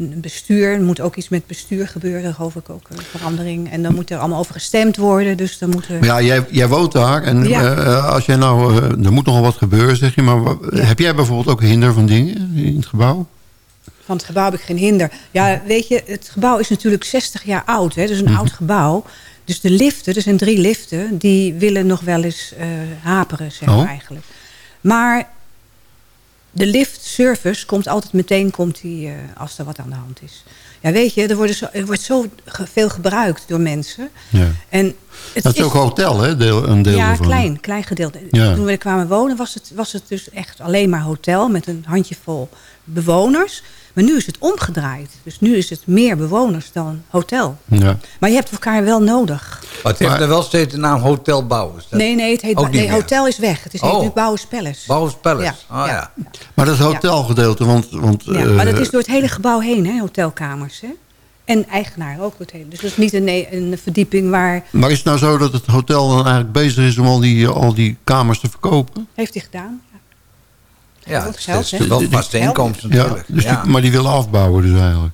bestuur, er moet ook iets met bestuur gebeuren, geloof ik ook, een verandering. En dan moet er allemaal over gestemd worden, dus dan moeten... Ja, jij, jij woont daar en Ja. eh, als jij nou... eh, er moet nogal wat gebeuren, zeg je. Maar heb jij bijvoorbeeld ook hinder van dingen in het gebouw? Van het gebouw heb ik geen hinder. Ja, weet je, het gebouw is natuurlijk 60 jaar oud. Hè? Dus een Mhm. oud gebouw. Dus de liften, er zijn drie liften... die willen nog wel eens eh, haperen, zeg Oh. eigenlijk. Maar de liftservice komt altijd meteen komt die, eh, als er wat aan de hand is. Ja, weet je, er, worden zo, er wordt zo veel gebruikt door mensen. Ja. En het dat is ook hotel, hè? Deel, een deel ja, ervan. klein, klein gedeelte. Ja. Toen we er kwamen wonen was het, was het dus echt alleen maar hotel... met een handjevol bewoners. Maar nu is het omgedraaid. Dus nu is het meer bewoners dan hotel. Ja. Maar je hebt elkaar wel nodig. Maar het heeft er wel steeds de naam Hotel Bouwers. Nee, nee, het heet, ook ba- niet nee hotel is weg. Het is Oh. heet nu Bouwers Palace. Bouwers Palace. Ja, Oh, ja. Maar dat is hotelgedeelte, want... want Ja, maar dat eh, is door het hele gebouw heen, hè, hotelkamers. Hè? En eigenaar ook. hele. Dus dat is niet een, een verdieping waar... Maar is het nou zo dat het hotel dan eigenlijk bezig is om al die, eh, al die kamers te verkopen? Heeft hij gedaan. Ja, het geld, is wel vaste inkomst Ja, natuurlijk. dus Ja. die- maar die willen afbouwen dus eigenlijk.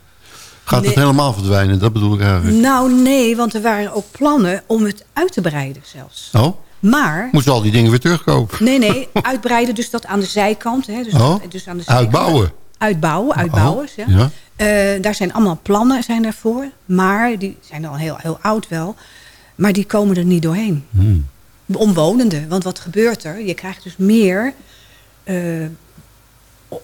Gaat het helemaal verdwijnen? Dat bedoel ik eigenlijk. Nou, nee, want er waren ook plannen om het uit te breiden zelfs. Oh? Maar Moeten ze al die dingen weer terugkopen? Nee, nee, uitbreiden dus dat aan de zijkant. Hè, dus, Oh, dus aan de zijkant. uitbouwen? Uitbouwen, uitbouwen. Oh, ja. ja. Eh, daar zijn allemaal plannen zijn daarvoor. Maar die zijn al heel, heel oud wel. Maar die komen er niet doorheen. Hmm. De omwonenden. Want wat gebeurt er? Je krijgt dus meer... er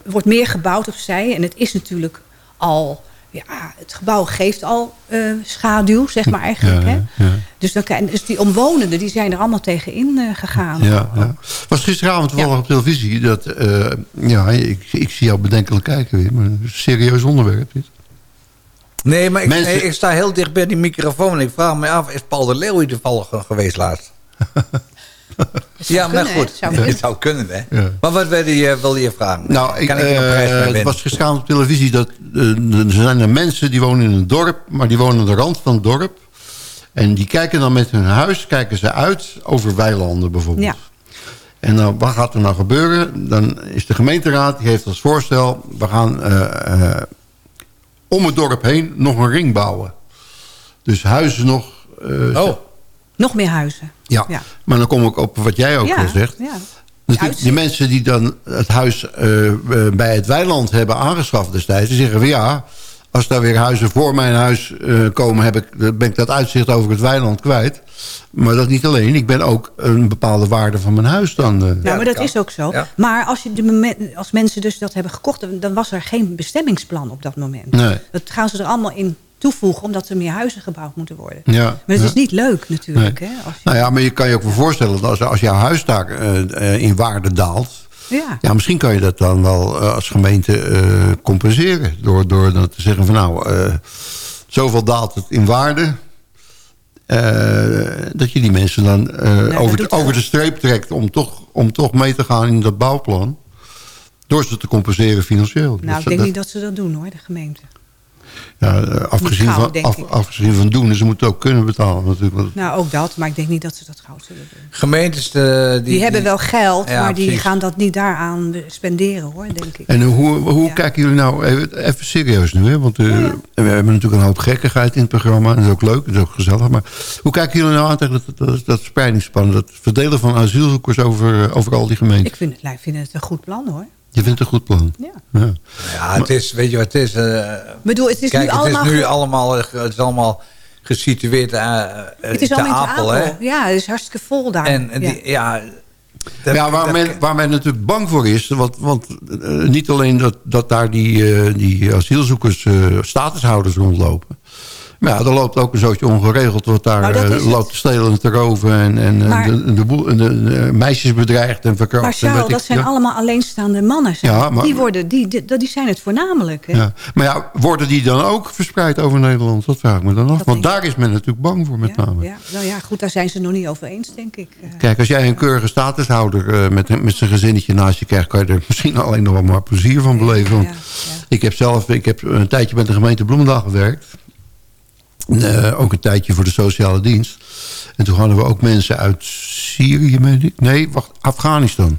wordt meer gebouwd opzij. En het is natuurlijk al... Ja, het gebouw geeft al eh, schaduw, zeg maar eigenlijk. Ja, hè? ja. Dus, dan, dus die omwonenden die zijn er allemaal tegenin eh, gegaan. Ja, ja. was gisteravond toevallig op televisie. Dat, eh, ja, ik, ik zie jou bedenkelijk kijken weer. Maar een serieus onderwerp dit. Nee, maar ik, Mensen- nee, ik sta heel dicht bij die microfoon en ik vraag me af, is Paul de Leeuw hier toevallig geweest laatst? [LAUGHS] ja, maar kunnen, goed. Het zou Het kunnen. [LAUGHS] zou kunnen, hè? Ja. Maar wat wilde je, wilde je vragen? Nou, ik, kan ik hier een prijs mee eh, het was gisteravond op televisie dat eh, er zijn er mensen die wonen in een dorp, maar die wonen aan de rand van het dorp. En die kijken dan met hun huis kijken ze uit over weilanden bijvoorbeeld. Ja. En nou, wat gaat er nou gebeuren? Dan is de gemeenteraad, die heeft als voorstel... we gaan eh, eh, om het dorp heen nog een ring bouwen. Dus huizen nog... eh, Oh. Nog meer huizen. Ja. Ja. maar dan kom ik op wat jij ook ja, al zegt. Ja. Natuurlijk, die mensen die dan het huis eh, eh, bij het weiland hebben aangeschaft destijds... die zeggen van ja, als daar weer huizen voor mijn huis eh, komen... Heb ik, dan ben ik dat uitzicht over het weiland kwijt. Maar dat niet alleen. Ik ben ook een bepaalde waarde van mijn huis dan... eh, Ja, maar dat is ook zo. Ja. Maar als, je de moment, als mensen dus dat hebben gekocht... dan- dan was er geen bestemmingsplan op dat moment. Nee. Dat gaan ze er allemaal in toevoegen... omdat er meer huizen gebouwd moeten worden. Ja, maar het ja. is niet leuk natuurlijk. Nee. Hè, als je- Nou ja, maar je kan je ook wel voorstellen... dat als, als jouw huis daar eh, eh, in waarde daalt... ja. Ja, misschien kan je dat dan wel eh, als gemeente compenseren. Door, door dan te zeggen van nou, zoveel daalt het in waarde. dat je die mensen dan over, de, over de streep trekt om toch, om toch mee te gaan in dat bouwplan. Door ze te compenseren financieel. Nou, Dat- ik denk dat- niet dat ze dat doen hoor, de gemeente. Ja, eh, afgezien, van, af- afgezien van doen, ze moeten ook kunnen betalen natuurlijk. Want- Nou, ook dat, maar ik denk niet dat ze dat gauw zullen doen. Gemeentes eh, die, Die, hebben wel geld, Ja, maar die precies. gaan dat niet daaraan spenderen hoor, denk ik. En hoe, hoe kijken jullie nou, even, even serieus nu, hè? want eh, we hebben natuurlijk een hoop gekkigheid in het programma. En dat is ook leuk, dat is ook gezellig. Maar hoe kijken jullie nou aan tegen dat, dat, dat dat verdelen van asielzoekers over, over al die gemeenten? Ik vind, het- ik vind het een goed plan hoor. Je vindt het een goed plan? Ja. ja. Ja, het is, weet je wat het is? eh, bedoel, het is kijk, nu het allemaal is nu ge- allemaal, eh, het is allemaal gesitueerd uh, Het is te allemaal in Apel, Apel. hè? Ja, het is hartstikke vol daar. En, en ja. die, ja, ja, waar, men, waar men natuurlijk bang voor is... want, want eh, niet alleen dat, dat daar die, eh, die asielzoekers eh, statushouders rondlopen... maar ja, er loopt ook een zootje ongeregeld... wat daar Nou, loopt te stelen en te roven... en, en eh, Maar- de, de, boel- de, de meisjes bedreigd en verkracht. Maar Charles, ik- dat zijn ja. allemaal alleenstaande mannen. Ja, maar- die, worden, die, die, die zijn het voornamelijk. Hè? Ja. Maar ja, worden die dan ook verspreid over Nederland? Dat vraag ik me dan af. Want daar is men natuurlijk bang voor met name. Ja, nou ja, goed, daar zijn ze nog niet over eens, denk ik. Eh, Kijk, als jij een keurige statushouder met, met zijn gezinnetje naast je krijgt... kan je er misschien alleen nog wel maar plezier van beleven. Want Ik heb zelf ik heb een tijdje met de gemeente Bloemendaal gewerkt. Eh, ook een tijdje voor de sociale dienst. En toen hadden we ook mensen uit Syrië... Nee, wacht, Afghanistan.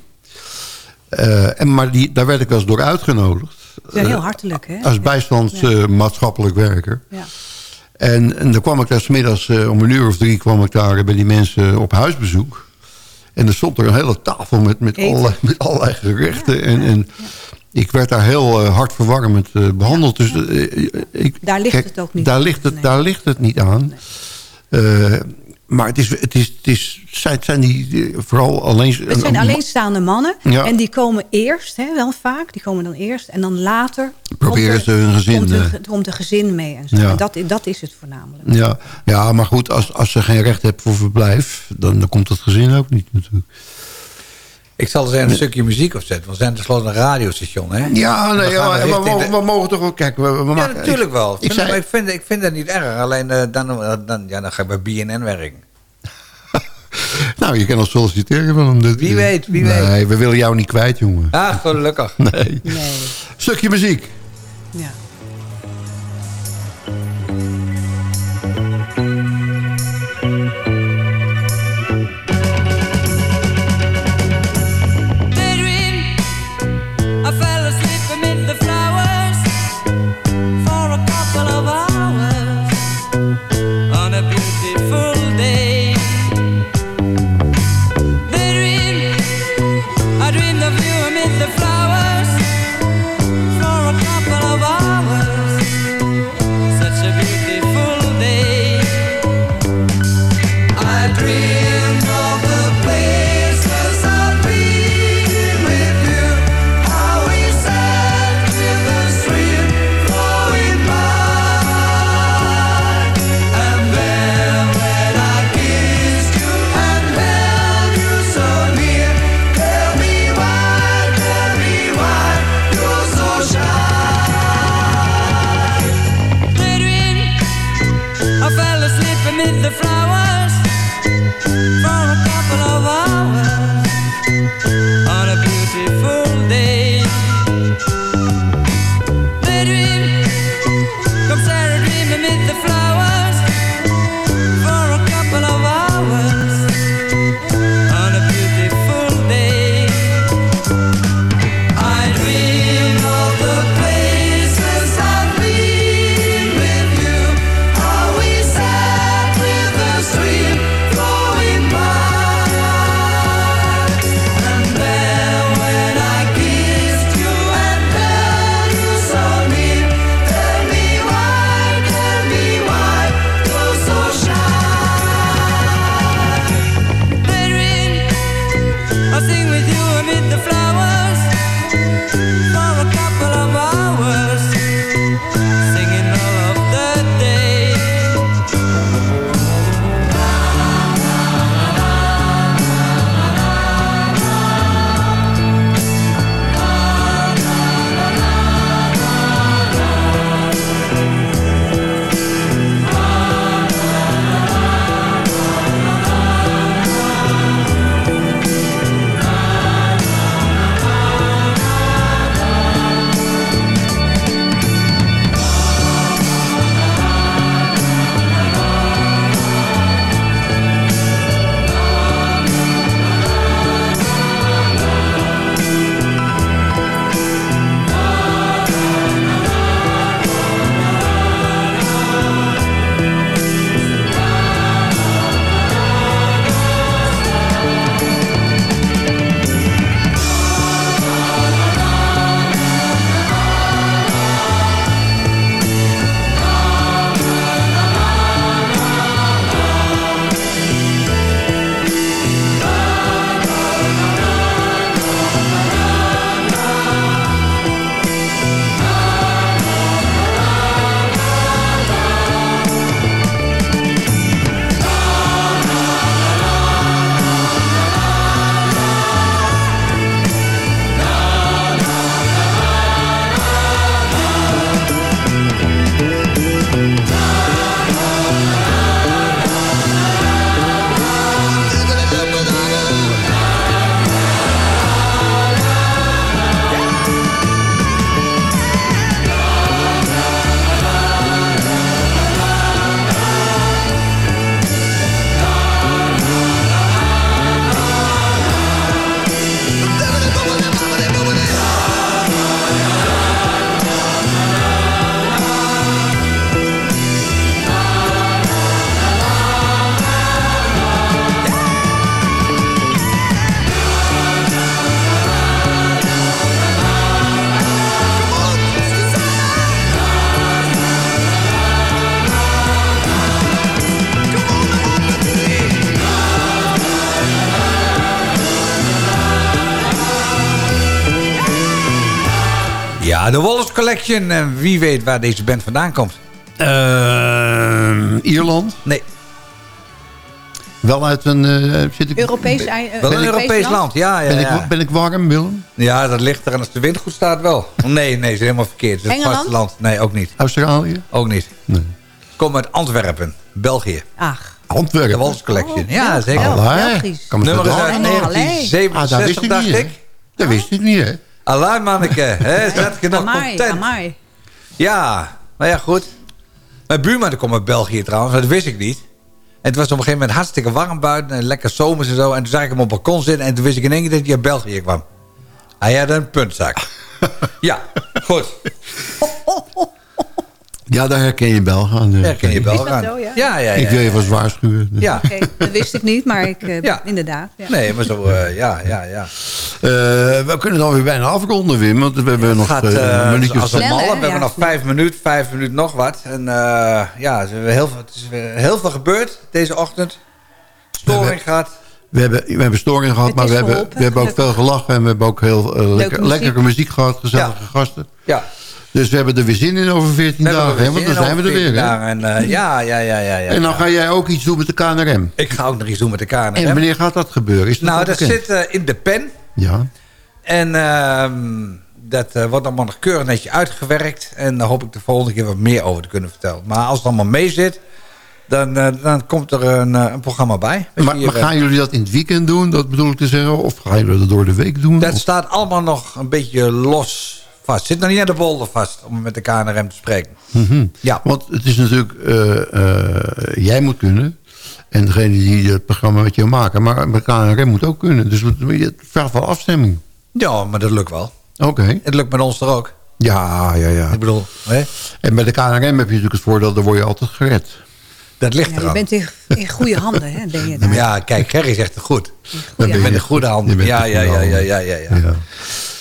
Eh, en, maar die, daar werd ik wel eens door uitgenodigd. ja, heel Eh, hartelijk, hè? als bijstandsmaatschappelijk werker. Ja. En, en dan kwam ik daar 's middags eh, om een uur of drie kwam ik daar bij die mensen op huisbezoek. En er stond er een hele tafel met, met, allerlei, met allerlei gerechten. En, en ik werd daar heel eh, hartverwarmend eh, behandeld. Dus, eh, ik, Daar ligt kijk, het ook niet Daar aan. ligt het, daar ligt het niet aan. Maar het, is, het, is, het is, zijn, zijn die vooral alleen... Het zijn alleenstaande mannen. Ja. En die komen eerst, hè, wel vaak. Die komen dan eerst. En dan later... Proberen komt ze hun gezin, Komt, ge- komt een gezin mee en zo. Ja. En dat, dat is het voornamelijk. Ja, ja, maar goed, als, als ze geen recht hebben voor verblijf... dan, dan komt het gezin ook niet natuurlijk. Ik zal er eens een stukje muziek op zetten. Want we zijn tenslotte een radiostation, hè? Ja, nee, we ja, we, mogen, de- we mogen toch wel kijken. We, we Ja, maken- natuurlijk ik- wel. Ik, Vind- zei, maar ik, vind, ik vind dat niet erg. Alleen eh, dan, dan, ja, dan ga ik bij BNN werken. [LAUGHS] nou, je kan ons solliciteren van hem. Wie weet, wie nee, weet. we willen jou niet kwijt, jongen. Ah, gelukkig. [LAUGHS] Nee. Stukje muziek. Ja. De Wallace Collection. En wie weet waar deze band vandaan komt. Ehm, Ierland? Nee. Wel uit een... eh, zit ik, Europees, Wel een Europees land, ja. ja, ben, ja. Ik, ben ik warm, Willem? Ja, dat ligt er. En als de wind goed staat, wel. [LAUGHS] Nee, nee, is helemaal verkeerd. Het Engeland? vasteland. Nee, ook niet. Australië? Ook niet. Nee. Kom uit Antwerpen, België. Ach. Antwerpen? De Wallace Collection. Oh, ja, zeker. Allee, Nummer is uit Oh, allee. 1967, Ah, dat wist ik dacht ik. Dat wist ik niet, hè? Allee, manneke. hè, Zet je nog Amai, content? amai. Ja, maar ja, goed. Mijn buurman die komt uit België trouwens, dat wist ik niet. En het was op een gegeven moment hartstikke warm buiten en lekker zomers en zo. En toen zag ik hem op het balkon zitten en toen wist ik in één keer dat hij uit België kwam. Hij had een puntzak. [LAUGHS] ja, goed. [LAUGHS] Ja, daar herken je Belgen aan. Daar herken je Belgen Is dat aan. zo, ja? Ja, ja, ja. Ik wil je vast waarschuwen. Ja. Oké, dat wist ik niet, maar ik, eh, Ja. inderdaad. Ja. Nee, maar zo, eh, ja, ja, ja. Eh, we kunnen dan weer bijna afronden, Wim. Want we hebben nog Gaat, een minuutje of als een malle. We hebben Ja. nog vijf minuten, vijf minuten nog wat. En eh, ja, er is weer heel, veel- het is weer heel veel gebeurd deze ochtend. Storing gehad. We hebben, we hebben storing gehad, Het maar we hebben, we hebben ook veel gelachen. En we hebben ook heel lekker, muziek. lekkere muziek gehad, gezellige gasten. Ja. Dus we hebben er weer zin in over 14 We hebben dagen. Hè? Want dan zijn we er weer. 14 Hè? dagen. En, eh, ja, ja, ja, ja, ja. En dan ga jij ook iets doen met de KNRM. Ik ga ook nog iets doen met de KNRM. En wanneer gaat dat gebeuren? Is dat nou, dat bekend? zit eh, in de pen. Ja. En ehm, dat eh, wordt allemaal nog keurig netjes uitgewerkt. En daar hoop ik de volgende keer wat meer over te kunnen vertellen. Maar als het allemaal mee zit, dan, dan komt er een, een programma bij. Maar, gaan jullie dat in het weekend doen? Dat bedoel ik te zeggen. Of gaan jullie dat door de week doen? Dat Of- staat allemaal nog een beetje los vast. Zit nog niet aan de bolder vast om met de KNRM te spreken. Mhm. Ja. Want het is natuurlijk... eh, eh, jij moet kunnen. En degene die het programma met je maken. Maar de KNRM moet ook kunnen. Dus het het vraagt wel afstemming. Ja, maar dat lukt wel. Oké. Het lukt met ons er ook. Ja, ja, ja. Ik bedoel, hè? En bij de KNRM heb je natuurlijk het voordeel... daar word je altijd gered. dat ligt Ja, eraan. je bent in, in goede handen, hè, ben je daar. Ja, kijk, Gerry zegt het goed. Je bent in goede handen. Ja, ja, ja, ja, ja, ja, ja.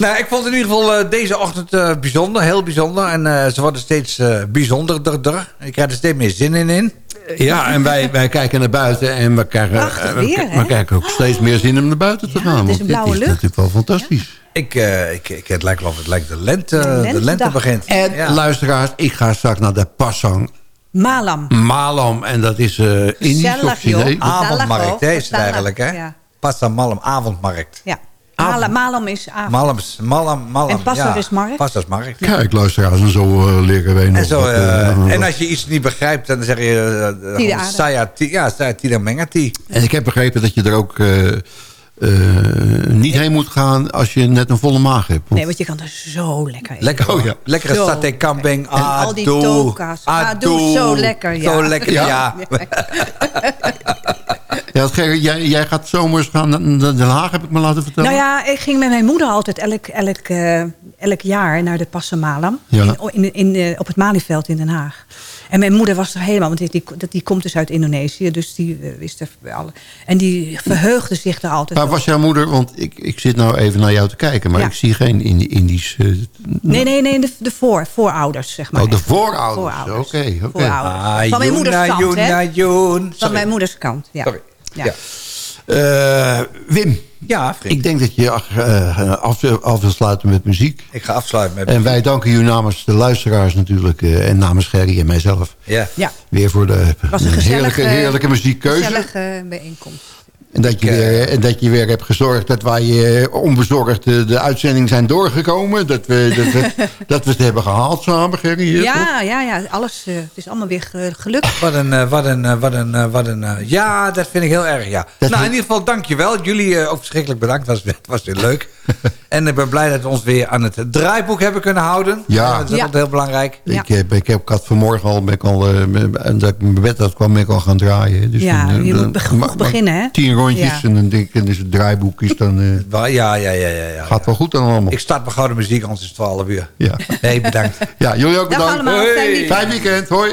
Nou, ik vond in ieder geval eh, deze ochtend eh, bijzonder, heel bijzonder. En eh, ze worden steeds eh bijzonderder. Ik krijg er steeds meer zin in in. Ja, en wij, wij kijken naar buiten en we krijgen, we, weer, we hè? krijgen ook steeds meer zin om naar buiten te Ja, gaan. het is want een dit blauwe is lucht. natuurlijk wel fantastisch. Ik, eh, ik, ik, het lijkt wel of het lijkt de lente, De de lente begint. En Ja. luisteraars, ik ga straks naar de Passang Malam. Malam. En dat is eh Indisch of. Chinees. Avondmarkt, hè, is het Gezellig, eigenlijk, hè? ja. Malm, avondmarkt. Ja. Malam, Malam is avond. Malms, Malm, Malm. En Pasta ja. is markt. Pasta is markt. Kijk, luisteraars, en zo eh, leren wij nog. En, zo, eh, eh, en als je iets niet begrijpt, dan zeg je... Uh, Tida. Saya, ja, Saya Tida Mengati. en ik heb begrepen dat je er ook eh, eh, niet heen moet gaan als je net een volle maag hebt. Nee, want je kan er zo lekker eten. Lekker, Oh, ja. Lekkere Zo. saté kambing. Al die toka's. Ado, zo lekker, ja. Zo lekker, ja. Ja. [LAUGHS] [LAUGHS] [LAUGHS] Ja, jij, jij gaat zomers gaan naar Den Haag, heb ik me laten vertellen. Nou ja, ik ging met mijn moeder altijd elk, elk, eh, elk jaar naar de Passen Malam. Ja. In, in, in, eh, op het Malieveld in Den Haag. En mijn moeder was er helemaal, want die, die, dat- die komt dus uit Indonesië. Dus die eh, wist er alle. En die verheugde zich er altijd Maar was jouw moeder, want ik, ik zit nou even naar jou te kijken... maar Ja. ik zie geen Indi- Indisch... eh, Nee, nee, nee, de, de voor, voorouders, zeg maar. Oh, de voorouders. Oké, oké. Ah, Van mijn moeders kant, hè? Van mijn moeders kant, ja. Sorry. Ja. Ja. Eh, Wim, Ja, vriend. ik denk dat je eh, af, af wil sluiten met muziek. Ik ga afsluiten met... En wij danken u namens de luisteraars natuurlijk... eh, en namens Gerry en mijzelf... Ja. Ja, weer voor de was een heerlijke, heerlijke muziekkeuze. gezellige bijeenkomst. En dat je, Ik, eh, weer, en dat je weer hebt gezorgd dat wij eh, onbezorgd eh, de uitzending zijn doorgekomen. Dat we, dat we, [LAUGHS] dat we het hebben gehaald samen, toch? Ja, ja, ja, alles, het is allemaal weer ge- gelukt. Wat een, wat een, wat een, wat een... ja, dat vind ik heel erg, ja. Dat nou, in ieder geval, dankjewel. Jullie eh, ook verschrikkelijk bedankt. Het was, het was weer leuk. [LAUGHS] en ik ben blij dat we ons weer aan het draaiboek hebben kunnen houden. Ja. Eh, dat is Ja. altijd heel belangrijk. Ja. Ik, heb, ik, heb, ik had vanmorgen al, ben ik al eh, en dat ik mijn bed uit kwam, ben ik al gaan draaien. Dus Ja, dan, eh, je dan- moet beginnen, hè? Tien rondjes Ja. en dan denk ik, en dus het draaiboek is dan, eh, [LAUGHS] Ja, ja, ja, ja. ja, gaat wel goed dan allemaal. Ik start mijn gouden muziek, anders is het 12 uur. Ja. Nee, bedankt. ja, jullie ook Dag bedankt. allemaal, weekend. Fijn weekend, hoi.